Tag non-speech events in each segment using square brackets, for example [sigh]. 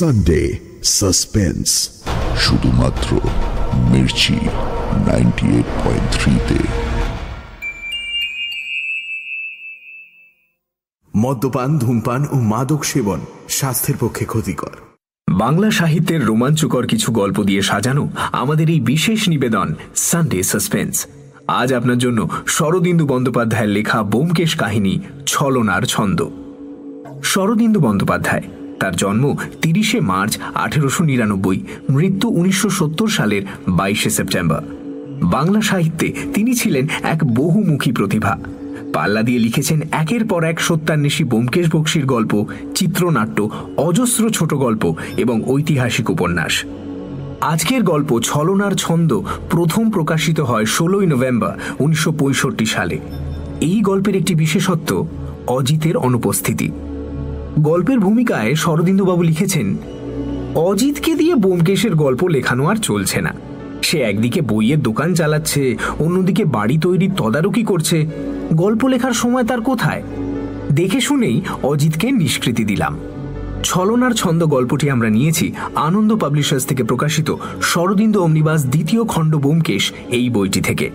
Sunday suspense শুধুমাত্র Mirchi ninety eight point থ্রিতে মদ্যপান ধূমপান ও মাদক সেবন স্বাস্থ্যের পক্ষে ক্ষতিকর। বাংলা সাহিত্যের রোমাঞ্চকর কিছু গল্প দিয়ে সাজানো আমাদের এই বিশেষ নিবেদন সানডে সাসপেন্স আজ আপনার জন্য শরদিন্দু বন্দ্যোপাধ্যায়ের লেখা বোমকেশ কাহিনী ছলনার ছন্দ। শরদিন্দু বন্দ্যোপাধ্যায় তার জন্ম তিরিশে মার্চ আঠেরোশো নিরানব্বই, মৃত্যু উনিশশো সত্তর সালের বাইশে সেপ্টেম্বর। বাংলা সাহিত্যে তিনি ছিলেন এক বহুমুখী প্রতিভা। পাল্লা দিয়ে লিখেছেন একের পর এক সত্যান্বেষী বোমকেশ বক্সির গল্প, চিত্রনাট্য, অজস্র ছোট গল্প এবং ঐতিহাসিক উপন্যাস। আজকের গল্প ছলনার ছন্দ প্রথম প্রকাশিত হয় ষোলোই নভেম্বর উনিশশো পঁয়ষট্টি সালে। এই গল্পের একটি বিশেষত্ব, অজিতের অনুপস্থিতি। গল্পের ভূমিকায় শরদিন্দুবাবু লিখেছেন, অজিতকে দিয়ে বোমকেশের গল্প লেখানো আর চলছে না। সে একদিকে বইয়ের দোকান চালাচ্ছে, অন্যদিকে বাড়ি তৈরির তদারকি করছে। গল্প লেখার সময় তার কোথায়? দেখে শুনেই অজিতকে নিষ্কৃতি দিলাম। ছলনার ছন্দ গল্পটি আমরা নিয়েছি আনন্দ পাবলিশার্স থেকে প্রকাশিত শরদিন্দু অমনিবাস দ্বিতীয় খণ্ড বোমকেশ এই বইটি থেকে।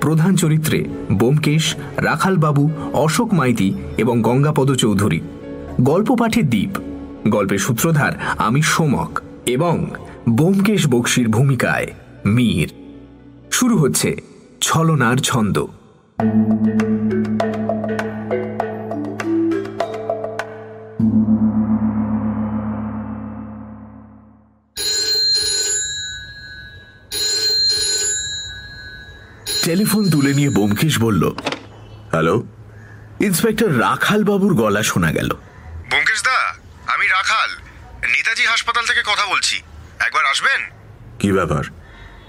প্রধান চরিত্রে বোমকেশ, রাখালবাবু, অশোক মাইতি এবং গঙ্গাপদ চৌধুরী। গল্প পাঠে দ্বীপ, গল্পের সূত্রধার আমি সোমক এবং বোমকেশ বক্সির ভূমিকায় মীর। শুরু হচ্ছে ছলনার ছন্দ। টেলিফোন তুলে নিয়ে বোমকেশ বলল, হ্যালো, ইন্সপেক্টর রাখাল বাবুর গলা শোনা গেল। ব্যোমকেশ দা আমি রাখাল। নেতাজি হাসপাতাল থেকে কথা বলছি। একবার আসবেন? কি ব্যাপার?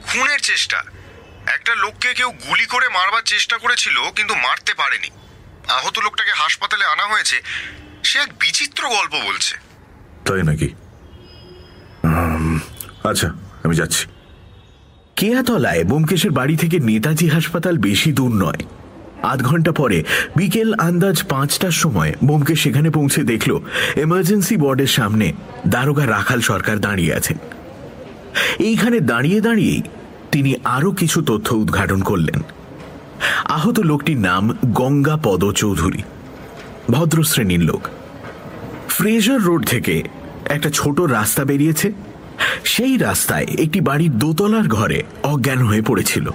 খুনের চেষ্টা। একটা লোককে কেউ গুলি করে মারবার চেষ্টা করেছিল কিন্তু মারতে পারেনি। আহত লোকটাকে হাসপাতালে আনা হয়েছে। সে এক বিচিত্র গল্প বলছে। তাই নাকি? আচ্ছা আমি যাচ্ছি। কেয়াতলায় বোমকেশের বাড়ি থেকে নেতাজি হাসপাতাল বেশি দূর নয়। আধ ঘণ্টা পরে বিকেল আন্দাজ পাঁচটার সময় বোমকেশ সেখানে পৌঁছে দেখল এমার্জেন্সি বোর্ডের সামনে দারোগা রাখাল সরকার দাঁড়িয়ে আছেন। এইখানে দাঁড়িয়ে দাঁড়িয়েই তিনি আরও কিছু তথ্য উদ্ঘাটন করলেন। আহত লোকটির নাম গঙ্গা পদ চৌধুরী, ভদ্র শ্রেণির লোক। ফ্রেজার রোড থেকে একটা ছোট রাস্তা বেরিয়েছে। সেই রাস্তায় একটি বাড়ির দোতলার ঘরে অজ্ঞান হয়ে পড়েছিল।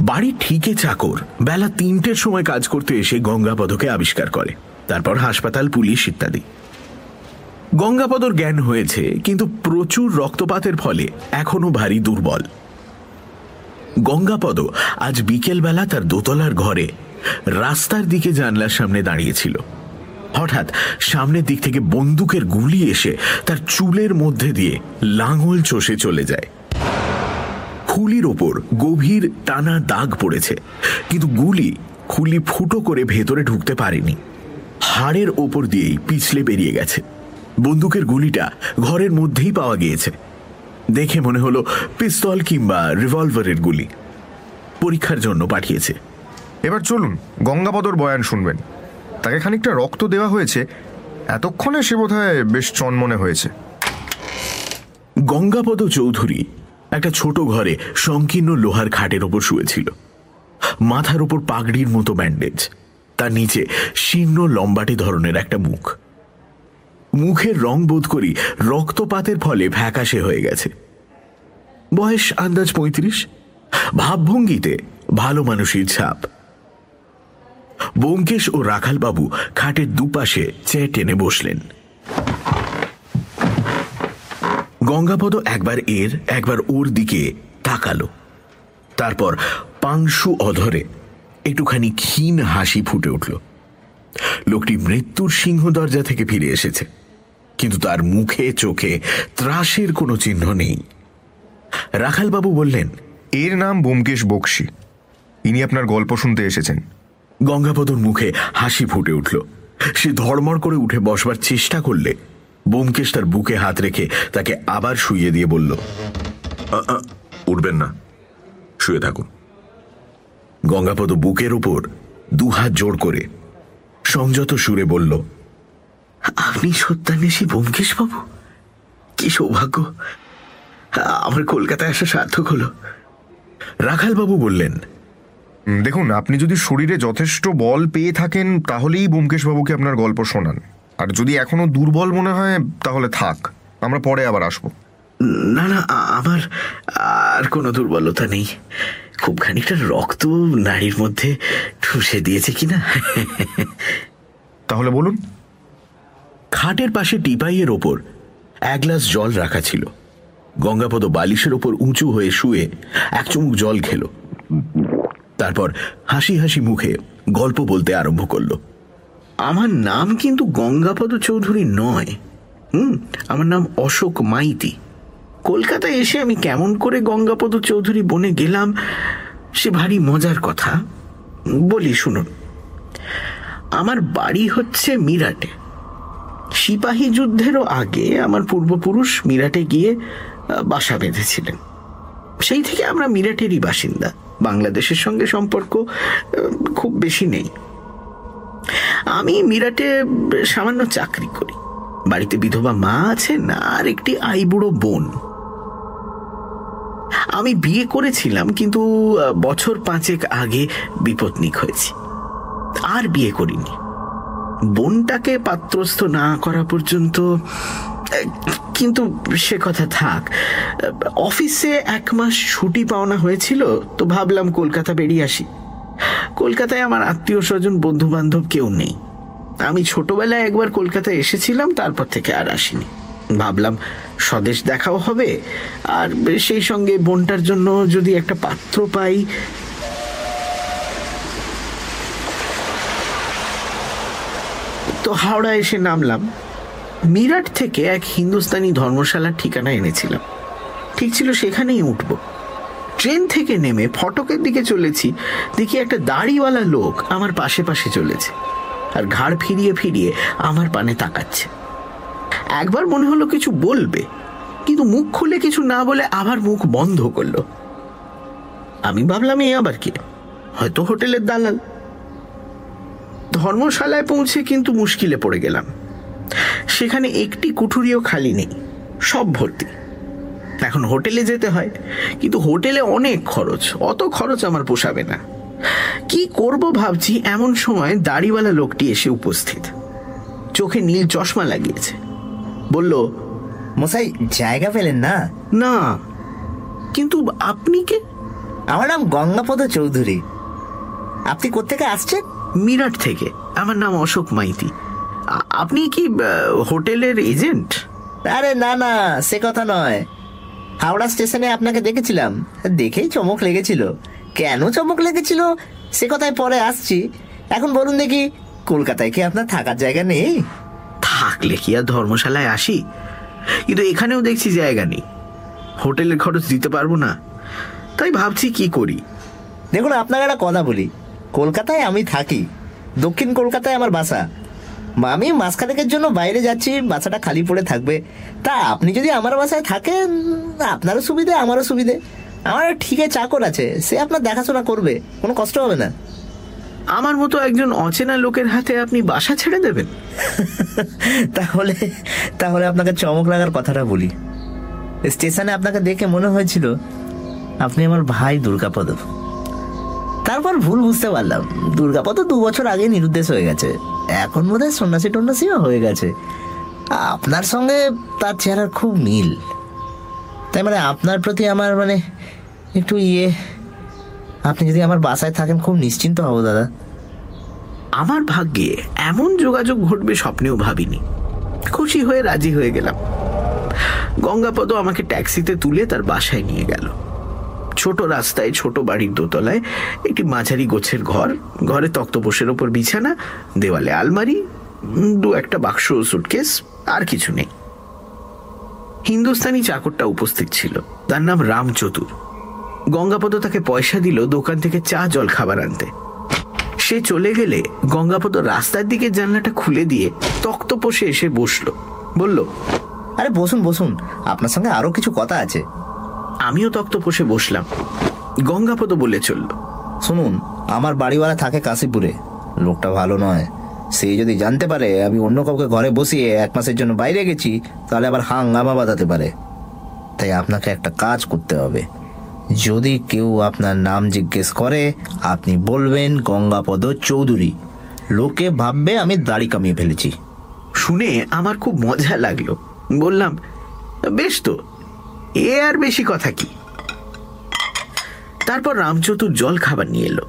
বাড়ির ঠিকে চাকর। বেলা তিনটের সময় কাজ করতে এসে গঙ্গাপদকে আবিষ্কার করে। তারপর হাসপাতাল, পুলিশ ইত্যাদি। গঙ্গাপদর জ্ঞান হয়েছে, কিন্তু প্রচুর রক্তপাতের ফলে এখনও ভারী দুর্বল। গঙ্গাপদ আজ বিকেলবেলা তার দোতলার ঘরে রাস্তার দিকে জানলার সামনে দাঁড়িয়েছিল। হঠাৎ সামনের দিক থেকে বন্দুকের গুলি এসে তার চুলের মধ্যে দিয়ে লাঙল চষে চলে যায়। খুলির ওপর গভীর টানা দাগ পড়েছে। কিন্তু গুলি খুলি ফুটো করে ভেতরে ঢুকতে পারেনি। হাড়ের ওপর দিয়েই পিছলে বেরিয়ে গেছে। বন্দুকের গুলিটা ঘরের মধ্যেই পাওয়া গিয়েছে। দেখে মনে হলো পিস্তল কিংবা রিভলভারের গুলি। পরীক্ষার জন্য পাঠিয়েছে। এবার চলুন গঙ্গাপদর বয়ান শুনবেন। তাকে খানিকটা রক্ত দেওয়া হয়েছে। এতক্ষণে সে বোধহয় বেশ চনমনে হয়েছে। গঙ্গাপদ চৌধুরী একটা ছোট ঘরে সংকীর্ণ লোহার খাটের ওপর শুয়েছিল। মাথার ওপর পাগড়ির মতো ব্যান্ডেজ তার নিচে শীর্ণ লম্বাটে ধরনের একটা মুখ। মুখের রং বোধ করি রক্তপাতের ফলে ফ্যাকাশে হয়ে গেছে। বয়স আন্দাজ পঁয়ত্রিশ। ভাবভঙ্গিতে ভালো মানুষের ছাপ। বোমকেশ ও রাখালবাবু খাটের দুপাশে চেয়ে টেনে বসলেন। গঙ্গাপদ একবার এর একবার ওর দিকে তাকালো। তারপর পাংশু অধরে একটুখানি ক্ষীণ হাসি ফুটে উঠল। লোকটি মৃত্যুর সিংহ দরজা থেকে ফিরে এসেছে কিন্তু তার মুখে চোখে ত্রাসের কোনো চিহ্ন নেই। রাখালবাবু বললেন এর নাম ব্যোমকেশ বক্সি। ইনি আপনার গল্প শুনতে এসেছেন। গঙ্গাপদর মুখে হাসি ফুটে উঠল। সে ধর্মর করে উঠে বসবার চেষ্টা করলে বোমকেশ তার বুকে হাত রেখে তাকে আবার শুইয়ে দিয়ে বলল উঠবেন না। শুয়ে থাকুন। গঙ্গাপদ বুকের উপর দুহাত জোড় করে সংযত সুরে বলল আপনি সত্যান্বেষী বোমকেশ বাবু কি সৌভাগ্য। আমার কলকাতায় আসা সার্থক হলো। রাখালবাবু বললেন দেখুন আপনি যদি শরীরে যথেষ্ট বল পেয়ে থাকেন তাহলেই ব্যোমকেশবাবুকে আপনার গল্প শোনান। আর যদি এখনও দুর্বল মনে হয় তাহলে থাক। আমরা পরে আবার আসব। না না আমার আর কোনো দুর্বলতা নেই। খুব খানিকটা রক্ত নারীর মধ্যে ঠুসে দিয়েছে কিনা? তাহলে বলুন। খাটের পাশে টিপাইয়ের ওপর এক গ্লাস জল রাখা ছিল। গঙ্গাপদ বালিশের ওপর উঁচু হয়ে শুয়ে এক চুমুক জল খেল। তারপর হাসি হাসি মুখে গল্প বলতে আরম্ভ করল। আমার নাম কিন্তু গঙ্গাপদ চৌধুরী নয়। হুম, আমার নাম অশোক মাইতি। কলকাতায় এসে আমি কেমন করে গঙ্গাপদ চৌধুরী বনে গেলাম, সে ভারী মজার কথা। বলি, শুনুন। আমার বাড়ি হচ্ছে মিরাটে। সিপাহী যুদ্ধেরও আগে আমার পূর্বপুরুষ মিরাটে গিয়ে বাসা বেঁধেছিলেন। সেই থেকে আমরা মিরাটেরই বাসিন্দা। বাংলাদেশের সঙ্গে সম্পর্ক খুব বেশি নেই। আমি মিরাটে সামান্য চাকরি করি। বাড়িতে বিধবা মা আছেন আর একটি আইবুড়ো বোন। আমি বিয়ে করেছিলাম, কিন্তু বছর পাঁচেক আগে বিপত্নিক হয়েছি। আর বিয়ে করিনি। বোনটাকে পাত্রস্থ না করা পর্যন্ত কিন্তু সে কথা থাক। অফিসে এক মাস ছুটি পাওনা হয়েছিল, তো ভাবলাম কলকাতা বেরিয়ে আসি। কলকাতায় আমার আত্মীয় স্বজন বন্ধু বান্ধব কেউ নেই। আমি ছোটবেলায় একবার কলকাতায় এসেছিলাম, তারপর থেকে আর আসিনি। ভাবলাম স্বদেশ দেখাও হবে, আর সেই সঙ্গে বোনটার জন্য যদি একটা পাত্র পাই। তো হাওড়া এসে নামলাম। মিরাট থেকে এক হিন্দুস্তানি ধর্মশালার ঠিকানা এনেছিলাম। ঠিক ছিল সেখানেই উঠব। ট্রেন থেকে নেমে ফটকের দিকে চলেছি, দেখি একটা দাড়িওয়ালা লোক আমার পাশে পাশে চলেছে আর ঘাড় ফিরিয়ে ফিরিয়ে আমার পানে তাকাচ্ছে। একবার মনে হলো কিছু বলবে, কিন্তু মুখ খুলে কিছু না বলে আবার মুখ বন্ধ করল। আমি ভাবলাম, এ আবার কে? হয়তো হোটেলের দালাল। ধর্মশালায় পৌঁছে কিন্তু মুশকিলে পড়ে গেলাম। সেখানে একটি কুঠুরিও খালি নেই, সব ভর্তি। এখন হোটেলে যেতে হয়। কিন্তু হোটেলে অনেক খরচ অত খরচ আমার পোষাবে না। কি করব ভাবছি এমন সময় দাড়িওয়ালা লোকটি এসে উপস্থিত। চোখে নীল চশমা লাগিয়েছে। বলল মশাই জায়গা পেলেন না? না কিন্তু আপনি কে? আমার নাম গঙ্গাপদ চৌধুরী। আপনি কোত্থেকে আসছেন? মিরাট থেকে। আমার নাম অশোক মাইতি। আপনি কি হোটেলের এজেন্ট? আরে না না সে কথা নয়। হাওড়া স্টেশনে আপনাকে দেখেছিলাম। দেখেই চমক লেগেছিল। কেন চমক লেগেছিল? সে কথায় পরে আসছি। এখন বলুন দেখি কলকাতায় কি আপনার থাকার জায়গা নেই? থাকলে কি আর ধর্মশালায় আসি? কিন্তু এখানেও দেখছি জায়গা নেই। হোটেলের খরচ দিতে পারব না। তাই ভাবছি কি করি? দেখুন আপনাকে একটা কথা বলি। কলকাতায় আমি থাকি। দক্ষিণ কলকাতায় আমার বাসা। আমি মাসখানেকের জন্য বাইরে যাচ্ছি বাসাটা খালি পড়ে থাকবে। তা আপনি যদি আমার বাসায় থাকেন আপনারও সুবিধে আমারও সুবিধে। আমার ঠিকই চাকর আছে সে আপনার দেখাশোনা করবে কোনো কষ্ট হবে না। আমার মতো একজন অচেনা লোকের হাতে আপনি বাসা ছেড়ে দেবেন? [laughs] তাহলে তাহলে আপনাকে চমক লাগার কথাটা বলি। স্টেশনে আপনাকে দেখে মনে হয়েছিল আপনি আমার ভাই দুর্গাপদ। তারপর ভুল বুঝতে পারলাম। দুর্গাপদ দু বছর আগে নিরুদ্দেশ হয়ে গেছে। এখন বোধহয় সন্ন্যাসী টন্যাসিও হয়ে গেছে। আপনার সঙ্গে তার চেহারার খুব মিল। তাই মানে আপনার প্রতি আমার মানে একটু ইয়ে। আপনি যদি আমার বাসায় থাকেন, খুব নিশ্চিন্ত হব, দাদা। আমার ভাগ্যে এমন যোগাযোগ ঘটবে স্বপ্নেও ভাবিনি। খুশি হয়ে রাজি হয়ে গেলাম। গঙ্গাপদ আমাকে ট্যাক্সিতে তুলে তার বাসায় নিয়ে গেল। ছোট রাস্তায়, ছোট বাড়ির দোতলায় একটি মাঝারি গোছের ঘর। ঘরে তক্তপোষের ওপর বিছানা, দেওয়ালে আলমারি দু একটা বাক্স, সুটকেস, আর কিছু নেই। হিন্দুস্তানি চাকরটা উপস্থিত ছিল। তার নাম রাম চতুর। গঙ্গাপদ তাকে পয়সা দিল দোকান থেকে চা, জল, খাবার আনতে। সে চলে গেলে গঙ্গাপদ রাস্তার দিকে জানলাটা খুলে দিয়ে তক্তপোষে এসে বসল। বলল, আরে বসুন বসুন, আপনার সঙ্গে আরও কিছু কথা আছে। আমিও তক্ত তক্তপোষে বসলাম। গঙ্গাপদ বলে চলল, শুনুন, আমার বাড়িওয়ালা থাকে কাশীপুরে। লোকটা ভালো নয়। সে যদি জানতে পারে আমি অন্য কাউকে ঘরে বসিয়ে এক মাসের জন্য বাইরে গেছি, তাহলে আবার হাঙ্গামা বাঁধাতে পারে। তাই আপনাকে একটা কাজ করতে হবে। যদি কেউ আপনার নাম জিজ্ঞেস করে, আপনি বলবেন গঙ্গাপদ চৌধুরী। লোকে ভাববে আমি দাড়ি কামিয়ে ফেলেছি। শুনে আমার খুব মজা লাগল। বললাম, বেশ তো এ আর বেশি কথা কি? তারপর রামচতুর জল খাবার নিয়ে এলো।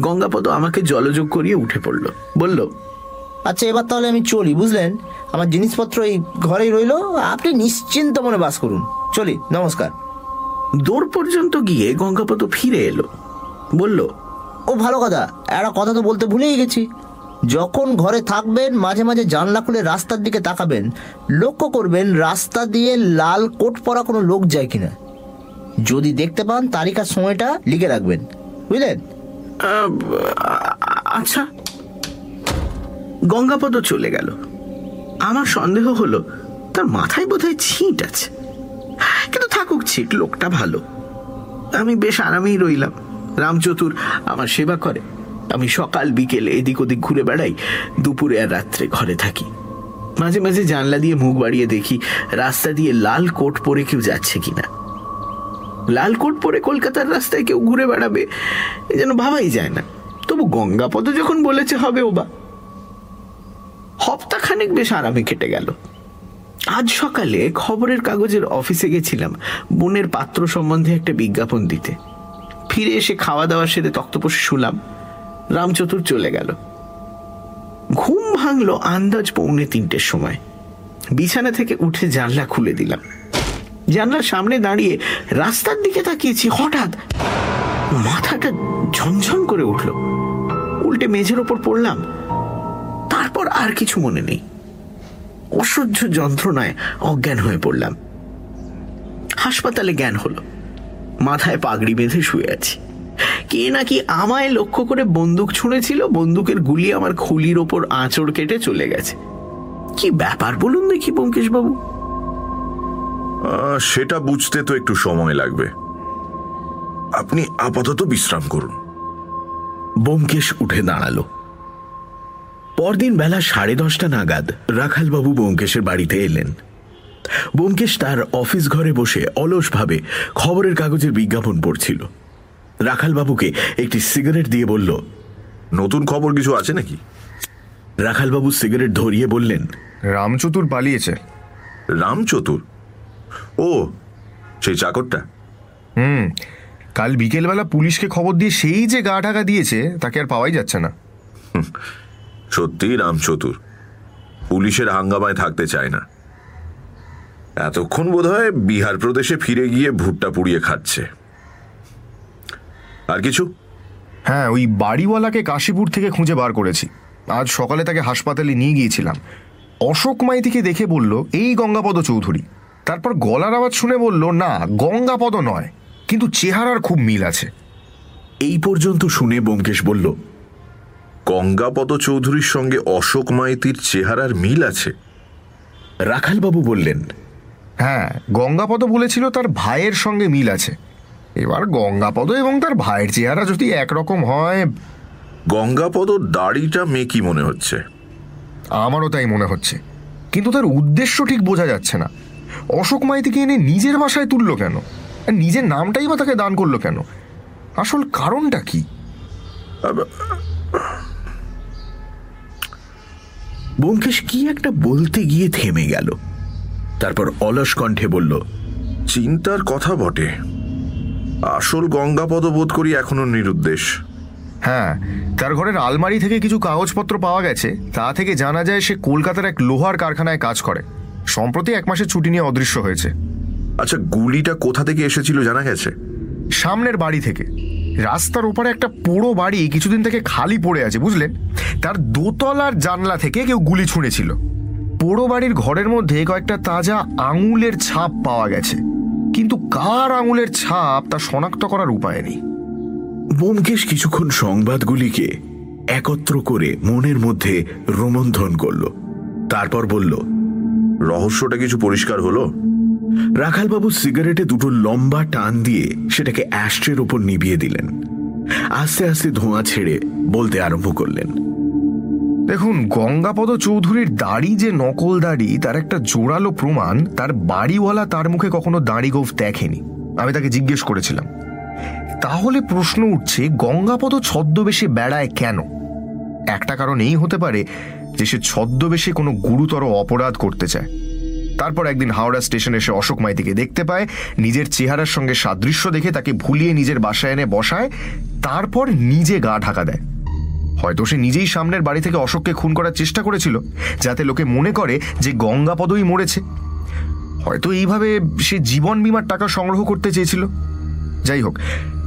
গঙ্গাপদ আমাকে জলযোগ করিয়ে উঠে পড়ল। বলল আচ্ছা এবার তাহলে আমি চলি বুঝলেন? আমার জিনিসপত্র এই ঘরেই রইল আপনি নিশ্চিন্ত মনে বাস করুন। চলি নমস্কার। দূর পর্যন্ত গিয়ে গঙ্গাপদ ফিরে এলো। বলল ও ভালো কথা। একটা কথা তো বলতে ভুলেই গেছি। যখন ঘরে থাকবেন, মাঝে মাঝে জানলা খুলে রাস্তার দিকে তাকাবেন। লক্ষ্য করবেন, রাস্তা দিয়ে লাল কোট পরা কোনো লোক যায় কিনা। যদি দেখতে পান তারিখ আর সময়টা লিখে রাখবেন। বুঝলেন? আচ্ছা। গঙ্গাপদ চলে গেল। আমার সন্দেহ হলো, তার মাথায় বোধহয় ছিট আছে। কিন্তু থাকুক, ছিট লোকটা ভালো। আমি বেশ আরামেই রইলাম। রামচতুর আমার সেবা করে। আমি সকাল বিকেল এদিক ওদিক ঘুরে বেড়াই, দুপুরে আর রাত্রে ঘরে থাকি। মাঝে মাঝে জানলা দিয়ে মুখ বাড়িয়ে দেখি রাস্তা দিয়ে লাল কোট পরে কেউ যাচ্ছে কিনা। লাল কোট পরে কলকাতার রাস্তায় কেউ ঘুরে বেড়াবে, এ যেন ভাবাই যায় না। তবু গঙ্গাপদ যখন বলেছে হবে ও বা হপ্তাখানেক বেশ আরামে কেটে গেল। আজ সকালে খবরের কাগজের অফিসে গেছিলাম বোনের পাত্র সম্বন্ধে একটা বিজ্ঞাপন দিতে। ফিরে এসে খাওয়া দাওয়া সেরে তক্তপোষে শুলাম। রামচতুর চলে গেল। ঘুম ভাঙলো আন্দাজ পৌনে তিনটের সময়। বিছানা থেকে উঠে জানলা খুলে দিলাম। জানলার সামনে দাঁড়িয়ে রাস্তার দিকে তাকিয়েছি, হঠাৎ মাথাটা ঝনঝন করে উঠল। উল্টে মেঝের ওপর পড়লাম। তারপর আর কিছু মনে নেই। অসহ্য যন্ত্রণায় অজ্ঞান হয়ে পড়লাম। হাসপাতালে জ্ঞান হলো। মাথায় পাগড়ি বেঁধে শুয়ে আছি। কে নাকি আমায় লক্ষ্য করে বন্দুক ছুঁড়েছিল? বন্দুকের গুলি আমার খুলির ওপর আঁচড় কেটে চলে গেছে। কি ব্যাপার বলুন দেখি ব্যোমকেশ বাবু আহ, সেটা বুঝতে তো একটু সময় লাগবে। আপনি আপাতত বিশ্রাম করুন। বোমকেশ উঠে দাঁড়াল। পরদিন বেলা সাড়ে দশটা নাগাদ রাখালবাবু বোমকেশের বাড়িতে এলেন। বোমকেশ তার অফিস ঘরে বসে অলসভাবে খবরের কাগজের বিজ্ঞাপন পড়ছিল। রাখালবাবুকে একটি সিগারেট দিয়ে বলল নতুন খবর কিছু আছে নাকি? রাখালবাবু সিগারেট ধরিয়ে বললেন রামচতুর পালিয়েছে। রামচতুর? ও সেই চাকরটা। হুম কাল বিকেলবেলা পুলিশকে খবর দিয়ে সেই যে গা ঢাকা দিয়েছে তাকে আর পাওয়াই যাচ্ছে না। সত্যি রামচতুর। পুলিশের হাঙ্গামায় থাকতে চায় না। এতক্ষণ বোধহয় বিহার প্রদেশে ফিরে গিয়ে ভুট্টা পুড়িয়ে খাচ্ছে। আর কিছু? হ্যাঁ ওই বাড়িওয়ালাকে কাশীপুর থেকে খুঁজে বার করেছি। আজ সকালে তাকে হাসপাতালে নিয়ে গিয়েছিলাম। অশোক মাইতিকে দেখে বলল এই গঙ্গাপদ চৌধুরী। তারপর গলার আওয়াজ শুনে বলল না গঙ্গাপদ নয় কিন্তু চেহারার খুব মিল আছে। এই পর্যন্ত শুনে বোমকেশ বলল গঙ্গাপদ চৌধুরীর সঙ্গে অশোক মাইতির চেহারার মিল আছে? রাখালবাবু বললেন হ্যাঁ গঙ্গাপদ বলেছিল তার ভাইয়ের সঙ্গে মিল আছে। এবার গঙ্গাপদ এবং তার ভাইয়ের চেহারা যদি একরকম হয় গঙ্গাপদ দাড়িটা মেকি মনে হচ্ছে? আমারও তাই মনে হচ্ছে। কিন্তু তার উদ্দেশ্য ঠিক বোঝা যাচ্ছে না। অশোক মাইতিকে এনে নিজের বাসায় তুললো কেন? আর নিজের নামটাই বা তাকে দান করল কেন? আসল কারণটা কি? বোমকেশ কি একটা বলতে গিয়ে থেমে গেল। তারপর অলস কণ্ঠে বলল চিন্তার কথা বটে। আসল গঙ্গাপদ বোধ করি এখনও নিরুদ্দেশ। হ্যাঁ তার ঘরের আলমারি থেকে কিছু কাগজপত্র পাওয়া গেছে। তা থেকে জানা যায় সে কলকাতার এক লোহার কারখানায় কাজ করে। সম্প্রতি এক মাসের ছুটি নিয়ে অদৃশ্য হয়েছে। আচ্ছা গুলিটা কোথা থেকে এসেছিল জানা গেছে? সামনের বাড়ি থেকে। রাস্তার ওপারে একটা পোড়ো বাড়ি কিছুদিন থেকে খালি পড়ে আছে বুঝলেন? তার দোতলার জানলা থেকে কেউ গুলি ছুঁড়েছিল। পোড়ো বাড়ির ঘরের মধ্যে কয়েকটা তাজা আঙুলের ছাপ পাওয়া গেছে। কিন্তু কার আঙুলের ছাপ তা শনাক্ত করার উপায় নেই? বোমকেশ কিছুক্ষণ সংবাদগুলিকে একত্র করে মনের মধ্যে রোমন্থন করল। তারপর বলল রহস্যটা কিছু পরিষ্কার হলো? রাখালবাবু সিগারেটে দুটো লম্বা টান দিয়ে সেটাকে অ্যাস্ট্রের ওপর নিভিয়ে দিলেন। আস্তে আস্তে ধোঁয়া ছেড়ে বলতে আরম্ভ করলেন দেখুন, গঙ্গাপদ চৌধুরীর দাড়ি যে নকল দাড়ি, তার একটা জোরালো প্রমাণ, তার বাড়িওয়ালা তার মুখে কখনো দাড়ি গোফ দেখেনি। আমি তাকে জিজ্ঞেস করেছিলাম। তাহলে প্রশ্ন উঠছে, গঙ্গাপদ ছদ্মবেশে বেড়ায় কেন? একটা কারণ এই হতে পারে যে সে ছদ্মবেশে কোনো গুরুতর অপরাধ করতে চায়। তারপর একদিন হাওড়া স্টেশনে এসে অশোক মাইতিকে দেখতে পায়, নিজের চেহারার সঙ্গে সাদৃশ্য দেখে তাকে ভুলিয়ে নিজের বাসায় এনে বসায়, তারপর নিজে গা ঢাকা দেয়। হয়তো সে নিজেই সামনের বাড়ি থেকে অশোককে খুন করার চেষ্টা করেছিল, যাতে লোকে মনে করে যে গঙ্গাপদই মরেছে। হয়তো এইভাবে সে জীবন বিমার টাকা সংগ্রহ করতে চেয়েছিল। যাই হোক,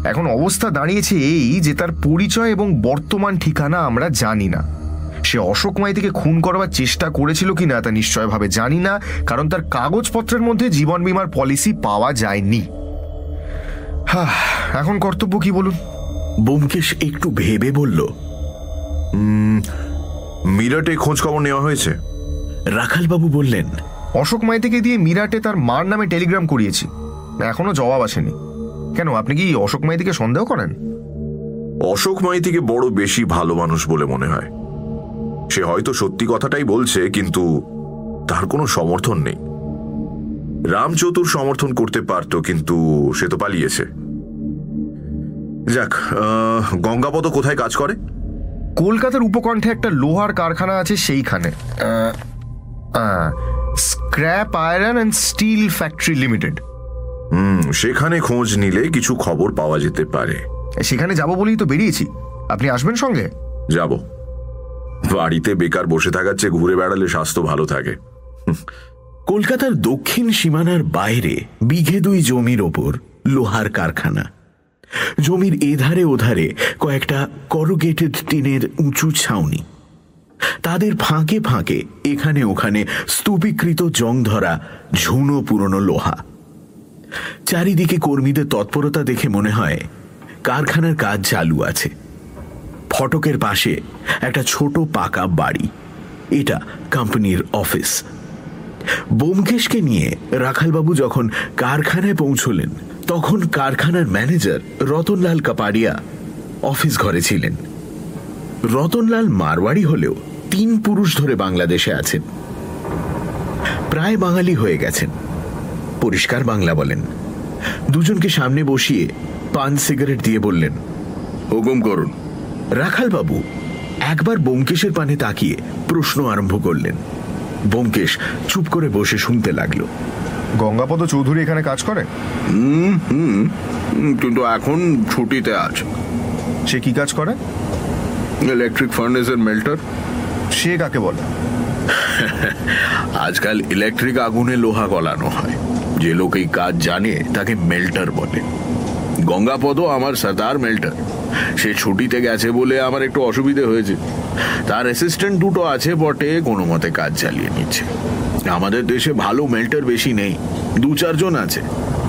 এখন অবস্থা দাঁড়িয়েছে এই যে তার পরিচয় এবং বর্তমান ঠিকানা আমরা জানি না। সে অশোক মাইতিকে খুন করবার চেষ্টা করেছিল কিনা তা নিশ্চয়ভাবে জানি না, কারণ তার কাগজপত্রের মধ্যে জীবন বিমার পলিসি পাওয়া যায়নি। হ্যাঁ এখন কর্তব্য কি বলুন? বোমকেশ একটু ভেবে বলল মিরাটে খোঁজ খবর নেওয়া হয়েছে। রাখালবাবু বললেন অশোক মাইতিকে দিয়ে মিরাটে তার মার নামে টেলিগ্রাম করিয়েছি। এখনও জবাব আসেনি। কেন আপনি কি অশোক মাইতিকে সন্দেহ করেন? অশোক মাইতিকে বড় বেশি ভালো মানুষ বলে মনে হয়। সে হয়তো সত্যি কথাটাই বলছে কিন্তু তার কোনো সমর্থন নেই। রামচতুর সমর্থন করতে পারত কিন্তু সে তো পালিয়েছে। যাক আহ, গঙ্গাপদ কোথায় কাজ করে? কলকাতার উপকণ্ঠে একটা লোহার কারখানা আছে সেইখানে। Scrap iron and steel factory limited হুম সেখানে খোঁজ নিলে কিছু খবর পাওয়া যেতে পারে। সেখানে যাব বলেই তো বেরিয়েছি। আপনি আসবেন সঙ্গে? যাব। বাড়িতে বেকার বসে থাকার চেয়ে ঘুরে বেড়ালে স্বাস্থ্য ভালো থাকে। কলকাতার দক্ষিণ সীমানার বাইরে বিঘে দুই জমির ওপর লোহার কারখানা। জমির এধারে ওধারে কয়েকটা করুগেটেড টিনের উঁচু ছাউনি। তাদের ফাঁকে ফাঁকে এখানে ওখানে স্তূপীকৃত জং ধরা ঝুনো পুরনো লোহা। চারিদিকে কর্মীদের তৎপরতা দেখে মনে হয় কারখানার কাজ চালু আছে। ফটকের পাশে একটা ছোট পাকা বাড়ি। এটা কোম্পানির অফিস। বোমকেশকে নিয়ে রাখালবাবু যখন কারখানায় পৌঁছলেন তখন কারখানার ম্যানেজার রতনলাল কাপাডিয়া অফিস ঘরে ছিলেন। রতনলাল মারওয়াড়ি হলেও তিন পুরুষ ধরে বাংলাদেশে আছেন। প্রায় বাঙালি হয়ে গেছেন। পরিষ্কার বাংলা বলেন। দুজনকে সামনে বসিয়ে পান সিগারেট দিয়ে বললেন, হুকুম করুন। রাখালবাবু একবার বোমকেশের পানে তাকিয়ে প্রশ্ন আরম্ভ করলেন। বোমকেশ চুপ করে বসে শুনতে লাগল। গঙ্গাপদ চৌধুরী এখানে কাজ করে কিন্তু এখন ছুটিতে আছে। সে কি কাজ করে? ইলেকট্রিক ফার্নেসের মেল্টার সে কাকে বলে? [laughs] আজকাল ইলেকট্রিক আগুনে লোহা গলানো হয়। যে লোক এই কাজ জানে তাকে মেল্টার বলে। গঙ্গাপদ আমার সর্দার মেল্টার সে ছুটিতে গেছে বলে আমার একটু অসুবিধে হয়েছে। তার অ্যাসিস্ট্যান্ট দুটো আছে বটে কোনো মতে কাজ চালিয়ে নিচ্ছে। আমাদের দেশে ভালো মেল্টার বেশি নেই। দু চারজন আছে।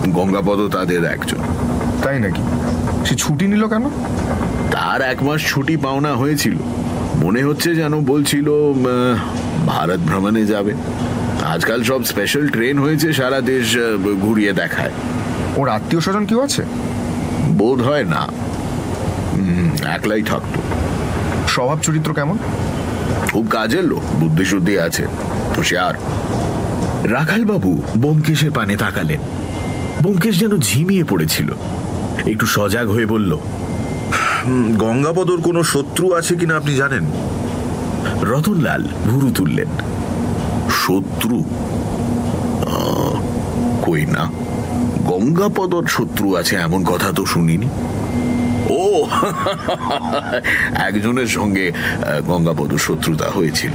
গঙ্গাপদ তাদের একজন। তাই নাকি? সে ছুটি নিল কেন? তার এক মাস ছুটি পাওনা হয়েছিল। মনে হচ্ছে যেন বলছিল ভারত ভ্রমণে যাবে। আজকাল সব স্পেশাল ট্রেন হয়েছে সারা দেশ ঘুরিয়ে দেখায়। ওর আত্মীয় স্বজন কেউ আছে? বোধ হয় না। একলাই থাকতো। স্বভাব চরিত্র কেমন? খুব কাজের লোক বুদ্ধি শুদ্ধি আছে। হুঁশিয়ার রাখালবাবু বোমকেশের পানে তাকালেন। বোমকেশ যেন ঝিমিয়ে পড়েছিল। একটু সজাগ হয়ে বলল গঙ্গাপদর কোনো শত্রু আছে কিনা আপনি জানেন? রতনলাল ভুরু তুললেন। শত্রু? কই না। গঙ্গাপদর শত্রু আছে এমন কথা তো শুনিনি। ও একজনের সঙ্গে আহ, গঙ্গাপদ শত্রুতা হয়েছিল।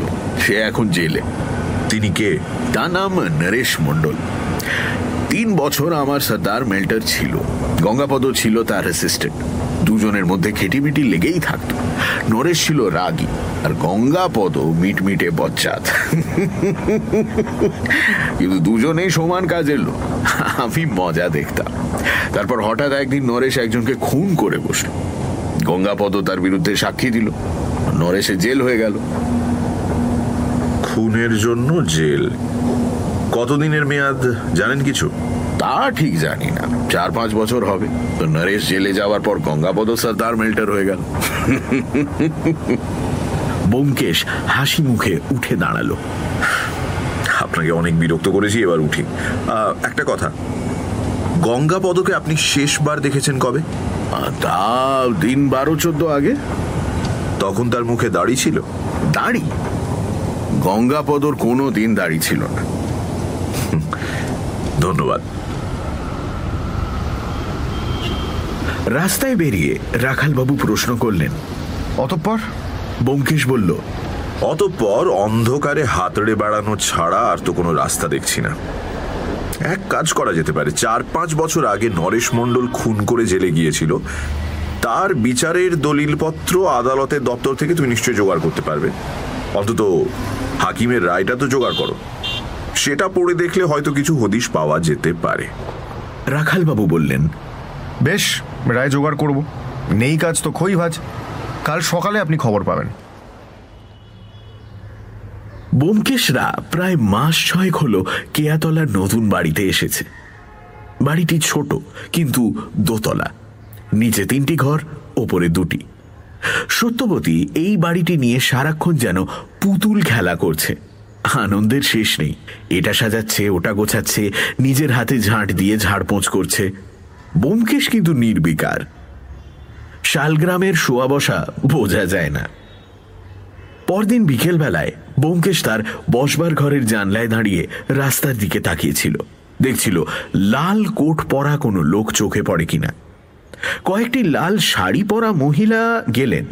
সে এখন জেলে। তিনি কে? তার নাম নরেশ মণ্ডল। তিন বছর আমার সর্দার মেল্টার ছিল। গঙ্গাপদ ছিল তার অ্যাসিস্ট্যান্ট দুজনের মধ্যে খেটিমিটি লেগেই থাকতো। নরেশ ছিল রাগী, আর গঙ্গাপদ মিটমিটে বচ্চাত কিন্তু দুজনেই সমান কাজের লোক। আমি মজা দেখতাম। তারপর হঠাৎ একদিন নরেশ একজনকে খুন করে বসল। গঙ্গাপদ তার বিরুদ্ধে সাক্ষী দিল। নরেশে জেল হয়ে গেল। খুনের জন্য জেল। কতদিনের মেয়াদ জানেন কিছু? তা ঠিক জানি না। চার পাঁচ বছর হবে। তো নরেশ জেলে যাওয়ার পর গঙ্গাপদ সর্দার মেল্টার হয়ে গেল। [laughs] বোমকেশ হাসি মুখে উঠে দাঁড়াল। আপনাকে অনেক বিরক্ত করেছি এবার উঠি। একটা কথা। গঙ্গা পদকে আপনি শেষবার দেখেছেন কবে? তা দিন বারো চোদ্দ আগে। তখন তার মুখে দাড়ি ছিল। দাড়ি? গঙ্গাপদর কোনো দিন দাড়ি ছিল না। ধন্যবাদ। রাস্তায় বেরিয়ে রাখালবাবু প্রশ্ন করলেন অতঃপর? বোমকেশ বলল অতঃপর অন্ধকারে হাতড়ে বেড়ানো ছাড়া আর তো কোনো রাস্তা দেখছি না। এক কাজ করা যেতে পারে চার পাঁচ বছর আগে নরেশ মণ্ডল খুন করে জেলে গিয়েছিল তার বিচারের দলিলপত্র আদালতের দপ্তর থেকে তুমি নিশ্চয়ই জোগাড় করতে পারবে। অন্তত হাকিমের রায়টা তো জোগাড় করো। সেটা পড়ে দেখলে হয়তো কিছু হদিশ পাওয়া যেতে পারে। রাখালবাবু বললেন বেশ রায় জোগাড় করব। নেই কাজ তো খই ভাজ। কাল সকালে আপনি খবর পাবেন। বোমকেশরা প্রায় মাস ছয়েক হল কেয়াতলার নতুন বাড়িতে এসেছে। বাড়িটি ছোট কিন্তু দোতলা। নিচে তিনটি ঘর ওপরে দুটি। সত্যবতী, এই বাড়িটি নিয়ে সারাক্ষণ যেন পুতুল খেলা করছে। আনন্দের শেষ নেই। এটা সাজাচ্ছে, ওটা গোছাচ্ছে, নিজের হাতে ঝাঁট দিয়ে ঝাড়পোঁছ করছে। বোমকেশ কিন্তু নির্বিকার। শালগ্রামের শোয়া বসা বোঝা যায় না। পরদিন বিকেলবেলায় বোমকেশ তার বসবার ঘরের জানলায় দাঁড়িয়ে রাস্তার দিকে তাকিয়েছিল। দেখছিল, লাল কোট পরা কোনো লোক চোখে পড়ে কিনা। কয়েকটি লাল শাড়ি পরা মহিলা গেলেন।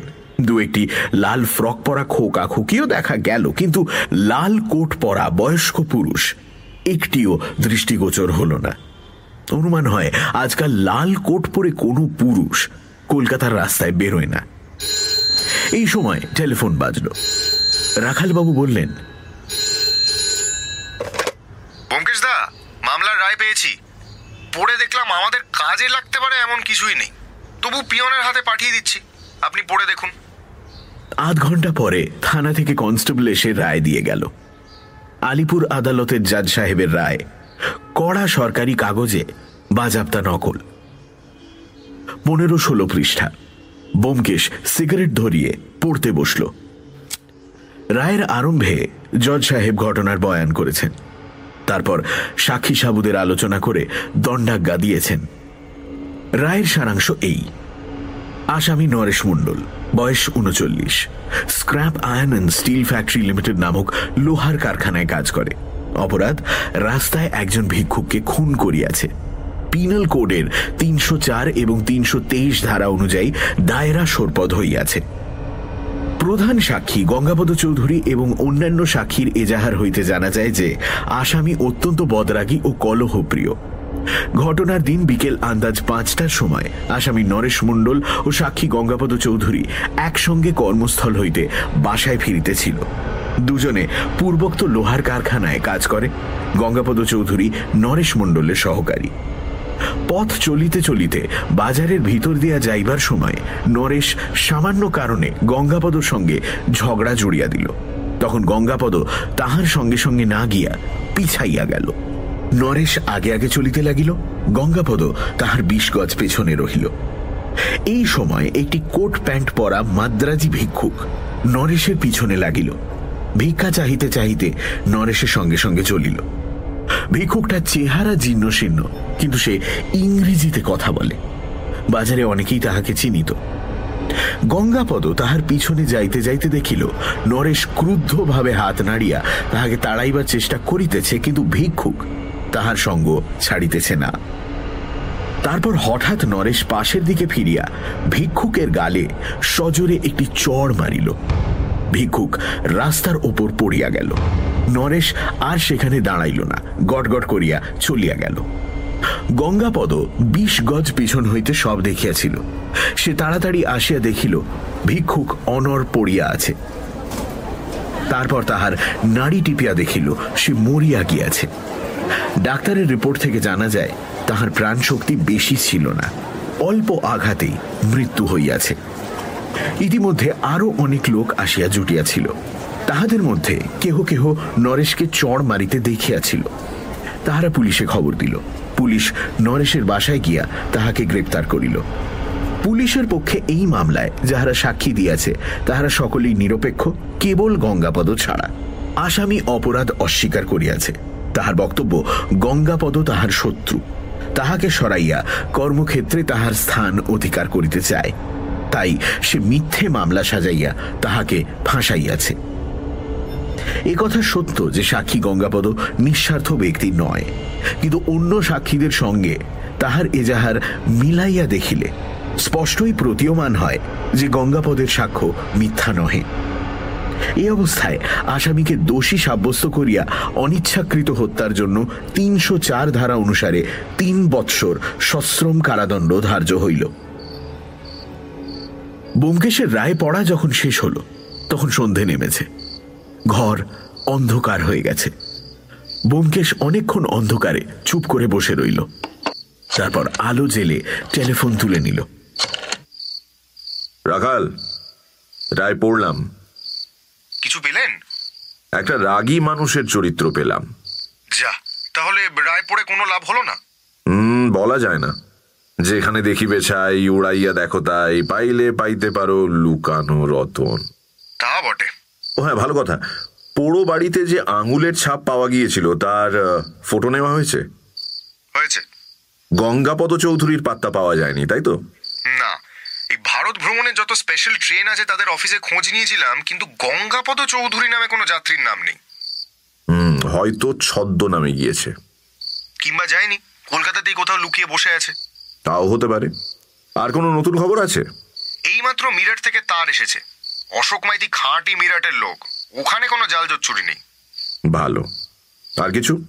দু একটি লাল ফ্রক পরা খোকা খুকিও দেখা গেল, কিন্তু লাল কোট পরা বয়স্ক পুরুষ একটিও দৃষ্টিগোচর হল না। অনুমান হয়, আজকাল লাল কোট পরে কোনো পুরুষ কলকাতার রাস্তায় বেরোয় না। এই সময় টেলিফোন বাজলো। রাখালবাবু বললেন ব্যোমকেশ দা মামলার রায় পেয়েছি। পড়ে দেখলাম আমাদের কাজে লাগতে পারে এমন কিছুই নেই। তবু পিয়নের হাতে পাঠিয়ে দিচ্ছি। আপনি পড়ে দেখুন। আধ ঘণ্টা পরে থানা থেকে কনস্টেবল এসে রায় দিয়ে গেল। আলিপুর আদালতের জাজ সাহেবের রায়, কড়া সরকারি কাগজে বাজাপ্তা নকল। পনেরো ষোলো পৃষ্ঠা। বোমকেশ সিগারেট ধরিয়ে পড়তে বসল। রায়ের আরম্ভে জজ সাহেব ঘটনার বয়ান করেছেন। তারপর সাক্ষী সাবুদের আলোচনা করে দণ্ডাজ্ঞা দিয়েছেন। রায়ের সারাংশ এই। আসামি নরেশ মণ্ডল, বয়স উনচল্লিশ, scrap iron and steel factory limited নামক লোহার কারখানায় কাজ করে। অপরাধ, রাস্তায় একজন ভিক্ষুককে খুন করিয়াছে। পিনাল কোডের তিনশো চার এবং তিনশো তেইশ ধারা অনুযায়ী দায়রা সোরপদ হইয়াছে। প্রধান সাক্ষী গঙ্গাপদ চৌধুরী এবং অন্যান্য সাক্ষীর এজাহার হইতে জানা যায় যে আসামি অত্যন্ত বদরাগী ও কলহপ্রিয়। ঘটনার দিন বিকেল আন্দাজ পাঁচটার সময় আসামি নরেশ মণ্ডল ও সাক্ষী গঙ্গাপদ চৌধুরী একসঙ্গে কর্মস্থল হইতে বাসায় ফিরিতেছিল। দুজনে পূর্বোক্ত লোহার কারখানায় কাজ করে। গঙ্গাপদ চৌধুরী নরেশ মণ্ডলের সহকারী। পথ চলিতে চলিতে বাজারের ভিতর দিয়া যাইবার সময় নরেশ সামান্য কারণে গঙ্গাপদর সঙ্গে ঝগড়া জড়িয়া দিল। তখন গঙ্গাপদ তাহার সঙ্গে সঙ্গে না গিয়া পিছাইয়া গেল। নরেশ আগে আগে চলিতে লাগিল, গঙ্গাপদ তাহার বিশ গজ পেছনে রহিল। এই সময় একটি কোট প্যান্ট পরা মাদ্রাজি ভিক্ষুক নরেশের পিছনে লাগিল। ভিক্ষা চাহিতে চাহিতে নরেশের সঙ্গে সঙ্গে চলিল। ভিক্ষুকটার চেহারা জীর্ণ শীর্ণ, কিন্তু সে ইংরেজিতে কথা বলে। বাজারে অনেকেই তাহাকে চিনিত। গঙ্গাপদ তাহার পিছনে যাইতে যাইতে দেখিল, নরেশ ক্রুদ্ধভাবে হাত নাড়িয়া তাহাকে তাড়াইবার চেষ্টা করিতেছে, কিন্তু ভিক্ষুক তাহার সঙ্গ ছাড়িতেছে না। তারপর হঠাৎ নরেশ পাশের দিকে ফিরিয়া ভিক্ষুকের গালে সজোরে একটি চড় মারিল। ভিক্ষুক রাস্তার ওপর পড়িয়া গেল। নরেশ আর সেখানে দাঁড়াইল না। গটগট করিয়া চলিয়া গেল। গঙ্গাপদ বিশ গজ পিছন হইতে সব দেখিয়াছিল। সে তাড়াতাড়ি আসিয়া দেখিল, ভিক্ষুক অনর পড়িয়া আছে। তারপর তাহার নাড়ি টিপিয়া দেখিল, সে মরিয়া গিয়াছে। ডাক্তারের রিপোর্ট থেকে জানা যায়, তাহার প্রাণ শক্তি বেশি ছিল না। অল্প আঘাতেই মৃত্যু হইয়াছে। ইতিমধ্যে আরও অনেক লোক আসিয়া জুটিয়াছিল। তাহাদের মধ্যে কেহ কেহ নরেশকে চড় মারিতে দেখিয়াছিল। তাহারা পুলিশে খবর দিল। পুলিশ নরেশের বাসায় গিয়া তাহাকে গ্রেপ্তার করিল। পুলিশের পক্ষে এই মামলায় যাহারা সাক্ষী দিয়াছে, তাহারা সকলেই নিরপেক্ষ, কেবল গঙ্গাপদ ছাড়া। আসামি অপরাধ অস্বীকার করিয়াছে। তাহার বক্তব্য, গঙ্গাপদ তাহার শত্রু। তাহাকে সরাইয়া কর্মক্ষেত্রে তাহার স্থান অধিকার করিতে চায়। তাই সে মিথ্যে মামলা সাজাইয়া তাহাকে ফাঁসাইয়াছে। কথা সত্য যে সাক্ষী গঙ্গাপদ নিঃস্বার্থ ব্যক্তি নয়। কিন্তু অন্য সাক্ষীদের সঙ্গে তাহার এজাহার মিলাইয়া দেখিলে স্পষ্টই প্রতীয়মান হয় যে গঙ্গাপদের সাক্ষ্য মিথ্যা নহে। এই অবস্থায় আসামিকে দোষী সাব্যস্ত করিয়া অনিচ্ছাকৃত হত্যার জন্য তিনশো চার ধারা অনুসারে তিন বৎসর সশ্রম কারাদণ্ড ধার্য হইল। ব্যোমকেশের রায় পড়া যখন শেষ হলো, তখন সন্ধে নেমেছে। ঘর অন্ধকার হয়ে গেছে। ব্যোমকেশ অনেকক্ষণ অন্ধকারে চুপ করে বসে রইল। তারপর আলো জেলে টেলিফোন তুলে নিল। রাখাল রায় পড়লাম। কিছু পেলেন? একটা রাগী মানুষের চরিত্র পেলাম। যা তাহলে রায় পড়ে কোনো লাভ হলো না? হুম বলা যায় না। যেখানে দেখিবে ছাই উড়াইয়া দেখো তাই পাইলে পাইতে পারো লুকানো রতন। তা বটে। হ্যাঁ ভালো কথা। পোড়ো বাড়িতে যে আঙুলের ছাপ পাওয়া গিয়েছিল তার ফটো নেওয়া হয়েছে? হয়েছে। গঙ্গাপদ চৌধুরীর পাত্তা পাওয়া যায়নি তাই তো? না। এই ভারত ভ্রমণের যত স্পেশাল ট্রেন আছে তাদের অফিসে খোঁজ নিয়েছিলাম কিন্তু গঙ্গাপদ চৌধুরী নামে কোনো যাত্রীর নাম নেই। হুম হয়তো ছদ্ম নামে গিয়েছে। কিংবা যায়নি। কলকাতাতেই কোথাও লুকিয়ে বসে আছে। তাও হতে পারে। আর কোনো নতুন খবর আছে? এইমাত্র মিরাট থেকে তার এসেছে। অশোক মাইতি খাঁটি মিরাটের লোক। ওখানে কোনো জাল চুরি নেই। ভালো। আর কিছু?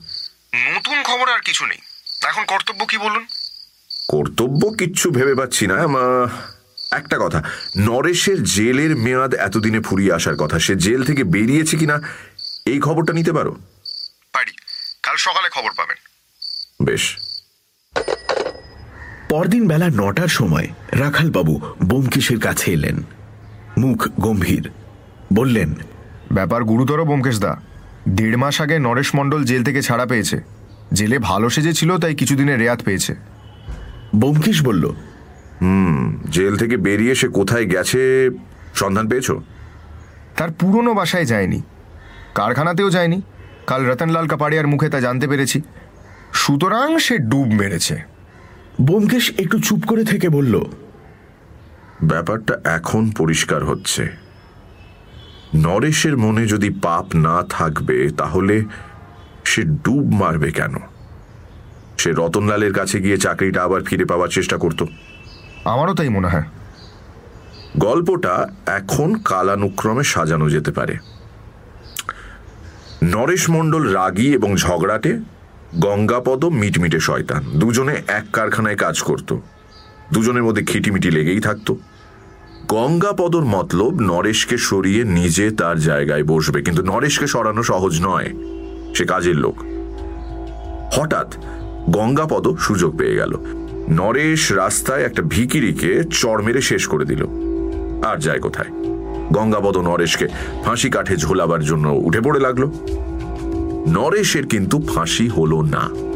নতুন খবর আর কিছু নেই। এখন কর্তব্য কি বলুন? কর্তব্য কিচ্ছু ভেবে পাচ্ছি না একটা কথা নরেশের জেলের মেয়াদ এতদিনে ফুরিয়ে আসার কথা সে জেল থেকে বেরিয়েছে কিনা এই খবরটা নিতে পারো? পারি। কাল সকালে খবর পাবেন। বেশ। পরদিন বেলা নটার সময় রাখালবাবু বোমকেশের কাছে এলেন। মুখ গম্ভীর। বললেন ব্যাপার গুরুতর ব্যোমকেশ দা দেড় মাস আগে নরেশ মণ্ডল জেল থেকে ছাড়া পেয়েছে। জেলে ভালো সেজেছিল তাই কিছুদিনের রেয়াত পেয়েছে। বোমকেশ বলল হুম জেল থেকে বেরিয়ে সে কোথায় গেছে সন্ধান পেয়েছ? তার পুরনো বাসায় যায়নি। কারখানাতেও যায়নি। কাল রতনলাল কাপাড়িয়ার মুখে তা জানতে পেরেছি। সুতরাং সে ডুব মেরেছে। বোমকেশ একটু চুপ করে থেকে বলল ব্যাপারটা এখন পরিষ্কার হচ্ছে। নরেশের মনে যদি পাপ না থাকবে তাহলে সে ডুব মারবে কেন? সে রতনলালের কাছে গিয়ে চাকরিটা আবার ফিরে পাওয়ার চেষ্টা করত। আমারও তাই মনে হয়। গল্পটা এখন কালানুক্রমে সাজানো যেতে পারে। নরেশ মণ্ডল রাগী এবং ঝগড়াটে গঙ্গাপদ মিটমিটে শয়তান দুজনে এক কারখানায় কাজ করত। দুজনের মধ্যে খিটিমিটি লেগেই থাকতো। গঙ্গাপদর মতলব নরেশকে সরিয়ে নিজে তার জায়গায় বসবে, কিন্তু নরেশকে সরানো সহজ নয়, সে কাজের লোক। হঠাৎ গঙ্গাপদ সুযোগ পেয়ে গেল। নরেশ রাস্তায় একটা ভিকিরিকে চড় মেরে শেষ করে দিল। আর যায় কোথায়? গঙ্গাপদ নরেশকে ফাঁসি কাঠে ঝোলাবার জন্য উঠে পড়ে লাগল। নরেশের কিন্তু ফাঁসি হলো না।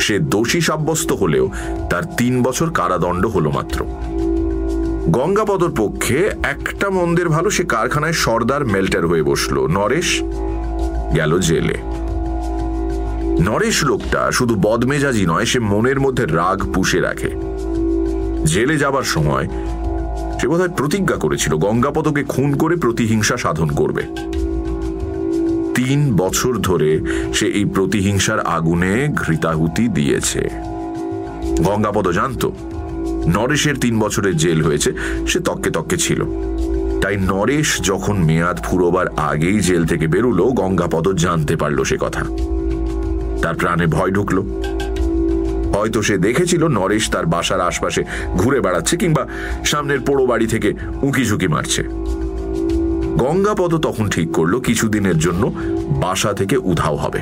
সে দোষী সাব্যস্ত হলেও তার তিন বছর কারাদণ্ড হলো মাত্র। গঙ্গাপদর পক্ষে একটা মন্দের ভালো সে কারখানায় সর্দার মেল্টার হয়ে বসল। নরেশ গেল জেলে। নরেশ লোকটা শুধু বদমেজাজি নয়, সে মনের মধ্যে রাগ পুষে রাখে। জেলে যাবার সময় সে বোধহয় প্রতিজ্ঞা করেছিল, গঙ্গাপদকে খুন করে প্রতিহিংসা সাধন করবে। তিন বছর ধরে সে এই প্রতিহিংসার আগুনে ঘৃতাহুতি দিয়েছে। গঙ্গাপদ জানত, নরেশের তিন বছরের জেল হয়েছে, সে তককে তককে ছিল। তাই নরেশ যখন মেয়াদ ফুরোবার আগেই জেল থেকে বেরুলো, গঙ্গাপদ জানতে পারল সে কথা। তার প্রাণে ভয় ঢুকল। হয়তো সে দেখেছিল নরেশ তার বাসার আশপাশে ঘুরে বেড়াচ্ছে কিংবা সামনের পোড়ো বাড়ি থেকে উঁকি ঝুঁকি মারছে। গঙ্গাপদ তখন ঠিক করল কিছুদিনের জন্য বাসা থেকে উধাও হবে।